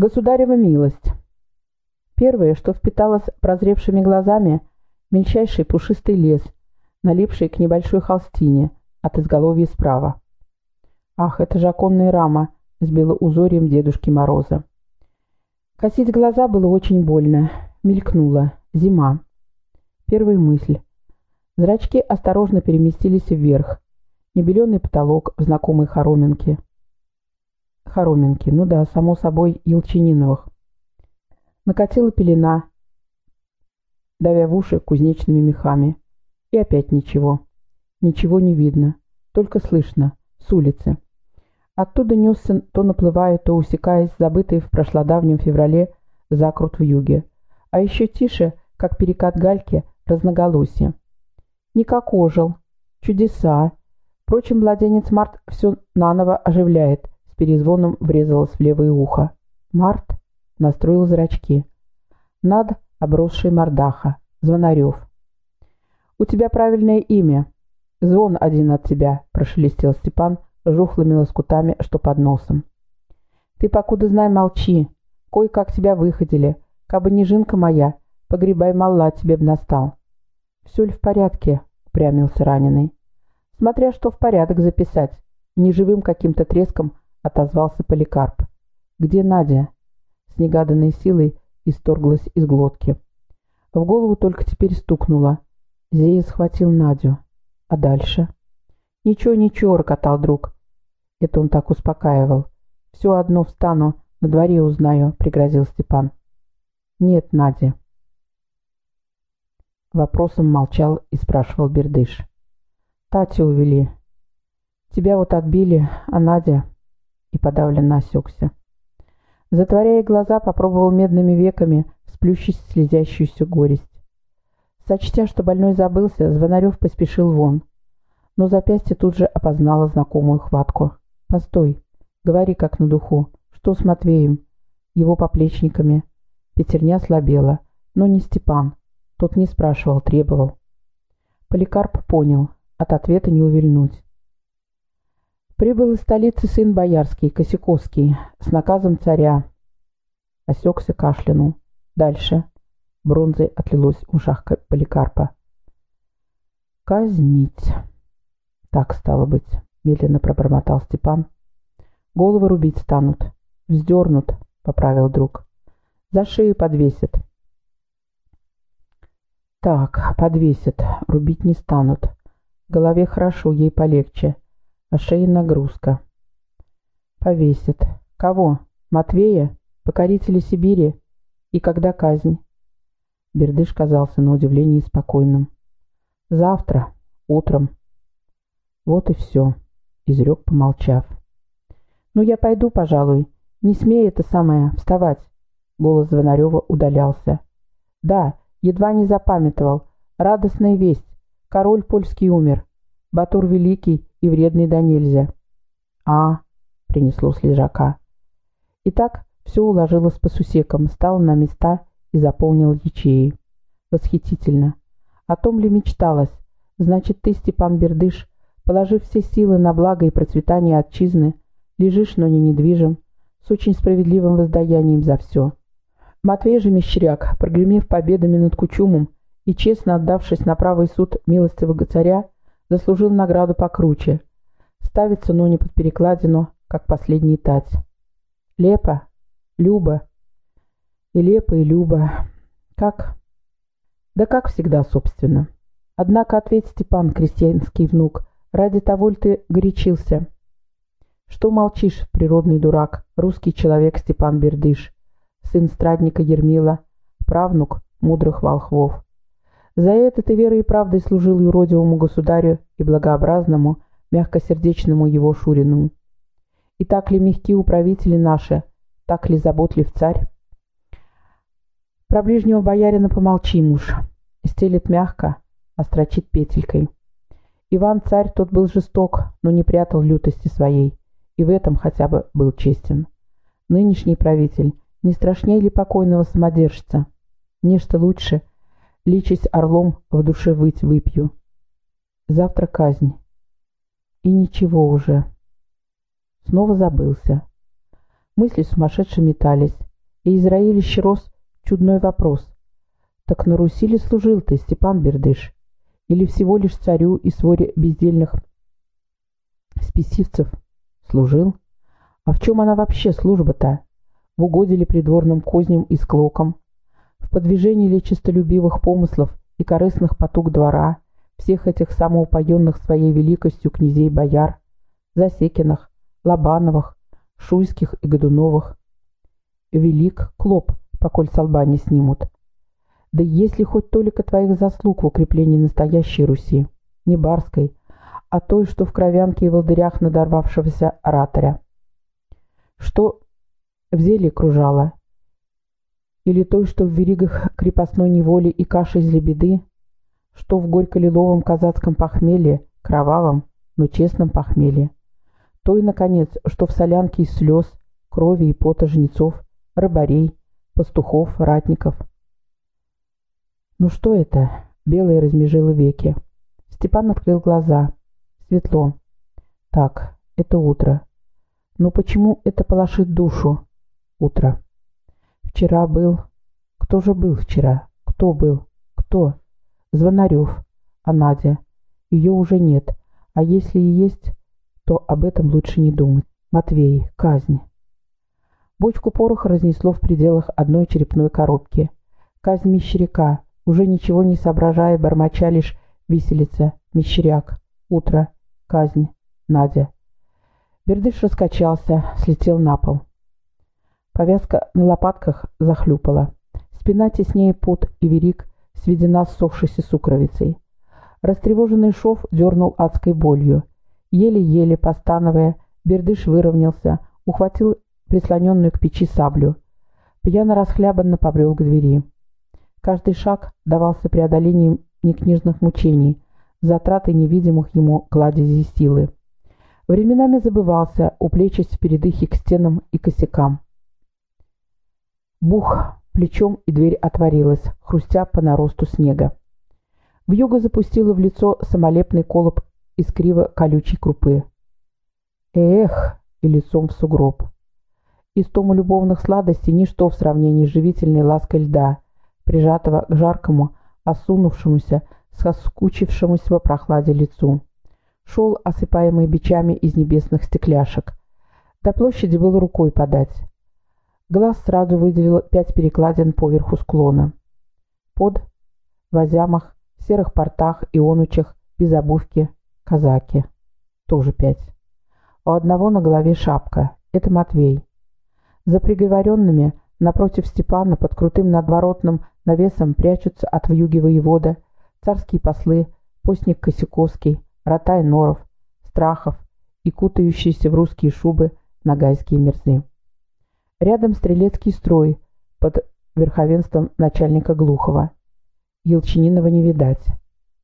Государева милость. Первое, что впиталось прозревшими глазами, мельчайший пушистый лес, налипший к небольшой холстине от изголовья справа. Ах, это же оконная рама с белоузорием Дедушки Мороза. Косить глаза было очень больно. Мелькнула. Зима. Первая мысль. Зрачки осторожно переместились вверх. Небеленый потолок в знакомой хороминке. Хороминки, ну да, само собой, Елчининовых. Накатила пелена, давя в уши кузнечными мехами. И опять ничего. Ничего не видно, только слышно, с улицы. Оттуда несся, то наплывая, то усекаясь, забытый в прошлодавнем феврале закрут в юге. А еще тише, как перекат гальки, разноголосие. Никак ожил. Чудеса. Впрочем, младенец Март все наново оживляет, перезвоном врезалась в левое ухо. Март настроил зрачки. Над обросший мордаха. Звонарев. «У тебя правильное имя. Звон один от тебя», — прошелестел Степан жухлыми лоскутами, что под носом. «Ты, покуда знай, молчи. Кое-как тебя выходили. Кабы не жинка моя, погребай мала тебе б настал». «Все ли в порядке?» — упрямился раненый. «Смотря что в порядок записать. Неживым каким-то треском — отозвался Поликарп. «Где Надя?» С негаданной силой исторглась из глотки. В голову только теперь стукнуло. Зея схватил Надю. А дальше? «Ничего, ничего», — рокотал друг. Это он так успокаивал. «Все одно встану, на дворе узнаю», — пригрозил Степан. «Нет, Надя». Вопросом молчал и спрашивал Бердыш. «Татю увели. Тебя вот отбили, а Надя...» и подавленно осекся. Затворяя глаза, попробовал медными веками сплющить слезящуюся горесть. Сочтя, что больной забылся, Звонарев поспешил вон. Но запястье тут же опознало знакомую хватку. «Постой, говори как на духу. Что с Матвеем? Его поплечниками?» Петерня слабела, но не Степан. Тот не спрашивал, требовал. Поликарп понял, от ответа не увильнуть. Прибыл из столицы сын боярский, Косяковский, с наказом царя. Осекся, кашлянул. Дальше. Бронзой отлилось в ушах Поликарпа. «Казнить!» «Так стало быть», — медленно пробормотал Степан. «Головы рубить станут. Вздернут», — поправил друг. «За шею подвесят». «Так, подвесят. Рубить не станут. Голове хорошо, ей полегче а шее нагрузка. Повесит. Кого? Матвея? Покорителя Сибири? И когда казнь? Бердыш казался на удивление спокойным. Завтра, утром. Вот и все, изрек, помолчав. Ну, я пойду, пожалуй. Не смей это самое вставать. Голос Звонарева удалялся. Да, едва не запамятовал. Радостная весть. Король польский умер. Батур Великий и вредный да нельзя. А, принесло с лежака. Итак, все уложилось по сусекам, стало на места и заполнил ячеи. Восхитительно. О том ли мечталось? Значит, ты, Степан Бердыш, положив все силы на благо и процветание отчизны, лежишь, но не недвижим, с очень справедливым воздаянием за все. Матвей же Мещеряк, прогремев победами над Кучумом и честно отдавшись на правый суд милостивого царя, заслужил награду покруче. Ставится, но не под перекладину, как последний тать. Лепо, Люба. И Лепо, и Люба. Как? Да как всегда, собственно. Однако ответь, Степан, крестьянский внук, ради того ли ты горячился? Что молчишь, природный дурак, русский человек Степан Бердыш, сын страдника Ермила, правнук мудрых волхвов. За это ты верой и правдой служил юродивому государю и благообразному, мягкосердечному его Шурину. И так ли мягки управители наши, так ли заботлив царь? Про ближнего боярина помолчи, муж. Стелит мягко, острочит петелькой. Иван-царь тот был жесток, но не прятал лютости своей, и в этом хотя бы был честен. Нынешний правитель не страшнее ли покойного самодержца? Нечто лучше — личись орлом, в душе выть выпью. Завтра казнь. И ничего уже. Снова забылся. Мысли сумасшедше метались. и Израилище рос чудной вопрос. Так на Руси ли служил ты, Степан Бердыш? Или всего лишь царю и своре бездельных спесивцев служил? А в чем она вообще служба-то? В угоде ли придворным козням и склокам? В подвижении ли честолюбивых помыслов и корыстных потуг двора, всех этих самоупоенных своей великостью князей-бояр, Засекиных, Лобановых, Шуйских и Годуновых? Велик клоп, поколь с лба не снимут. Да есть ли хоть толика твоих заслуг в укреплении настоящей Руси, не барской, а той, что в кровянке и волдырях надорвавшегося ораторя? Что в зелье кружало? Или той, что в веригах крепостной неволи и каши из лебеды? Что в горько-лиловом казацком похмелье, кровавом, но честном похмелье? Той, наконец, что в солянке из слез, крови и пота жнецов, рыбарей, пастухов, ратников. Ну что это? Белые размежило веки. Степан открыл глаза. Светло. Так, это утро. Но почему это полошит душу? Утро. Вчера был... Кто же был вчера? Кто был? Кто? Звонарев. А Надя? Ее уже нет. А если и есть, то об этом лучше не думать. Матвей. Казнь. Бочку пороха разнесло в пределах одной черепной коробки. Казнь Мещеряка, уже ничего не соображая, бормоча лишь виселица, Мещеряк, утро, казнь, Надя. Бердыш раскачался, слетел на пол. Повязка на лопатках захлюпала. Спина теснее пот и верик сведена ссохшейся сукровицей. Растревоженный шов дернул адской болью. Еле-еле, постановая, Бердыш выровнялся, ухватил прислоненную к печи саблю. Пьяно расхлябанно побрел к двери. Каждый шаг давался преодолением некнижных мучений, затратой невидимых ему кладезей силы. Временами забывался, уплечась в передыхе к стенам и косякам. Бух плечом, и дверь отворилась, хрустя по наросту снега. Вьюга запустила в лицо самолепный колоб из криво колючей крупы. Эх, и лицом в сугроб. Истому любовных сладостей ничто в сравнении с живительной лаской льда, прижатого к жаркому, осунувшемуся, соскучившемуся во прохладе лицу. Шел, осыпаемый бичами из небесных стекляшек. До площади было рукой подать. Глаз сразу выделил пять перекладин поверху склона. Под, в озямах, серых портах и онучах, без обувки, казаки. Тоже пять. У одного на голове шапка. Это Матвей. За приговоренными напротив Степана под крутым надворотным навесом прячутся от вьюги воевода, царские послы, постник Косяковский, Ротай Норов, Страхов и кутающиеся в русские шубы нагайские мерзы. Рядом стрелецкий строй под верховенством начальника Глухова. Елчининова не видать.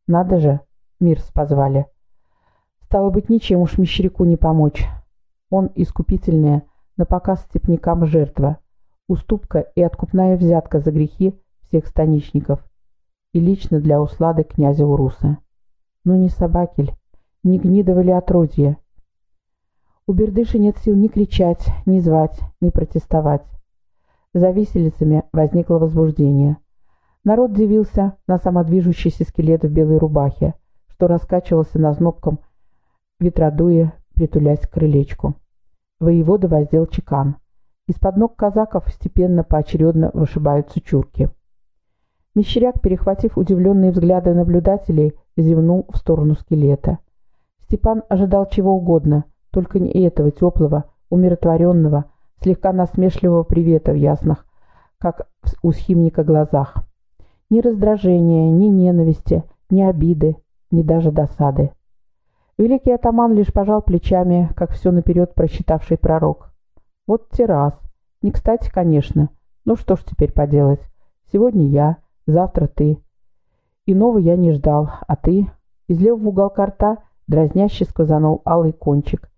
Надо же, мир позвали. Стало быть, ничем уж Мещеряку не помочь. Он искупительная, на показ степнякам жертва, уступка и откупная взятка за грехи всех станичников и лично для услады князя Уруса. Ну не собакель, не гнидовали отродье. У Бердыши нет сил ни кричать, ни звать, ни протестовать. За виселицами возникло возбуждение. Народ дивился на самодвижущийся скелет в белой рубахе, что раскачивался на знобком ветродуе, притулясь к крылечку. Воевода воздел чекан. Из-под ног казаков степенно поочередно вышибаются чурки. Мещеряк, перехватив удивленные взгляды наблюдателей, зевнул в сторону скелета. Степан ожидал чего угодно, только не этого теплого, умиротворенного, слегка насмешливого привета в ясных, как у схимника глазах. Ни раздражения, ни ненависти, ни обиды, ни даже досады. Великий атаман лишь пожал плечами, как все наперед просчитавший пророк. Вот террас. Не кстати, конечно. Ну что ж теперь поделать. Сегодня я, завтра ты. Иного я не ждал, а ты? Из левого уголка рта дразняще сказанул алый кончик.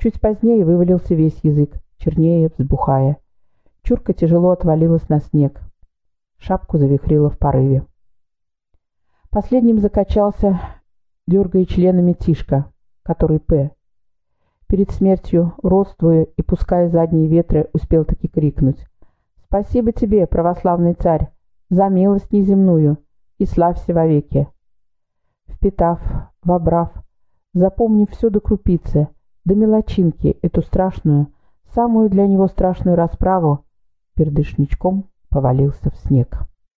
Чуть позднее вывалился весь язык, чернее, взбухая. Чурка тяжело отвалилась на снег. Шапку завихрила в порыве. Последним закачался дергая членами Тишка, который П. Перед смертью, родствуя и пуская задние ветры, успел таки крикнуть Спасибо тебе, православный царь, за милость неземную, и славься вовеки. Впитав, вобрав, запомнив все до крупицы, до мелочинки эту страшную, самую для него страшную расправу, пердышничком повалился в снег.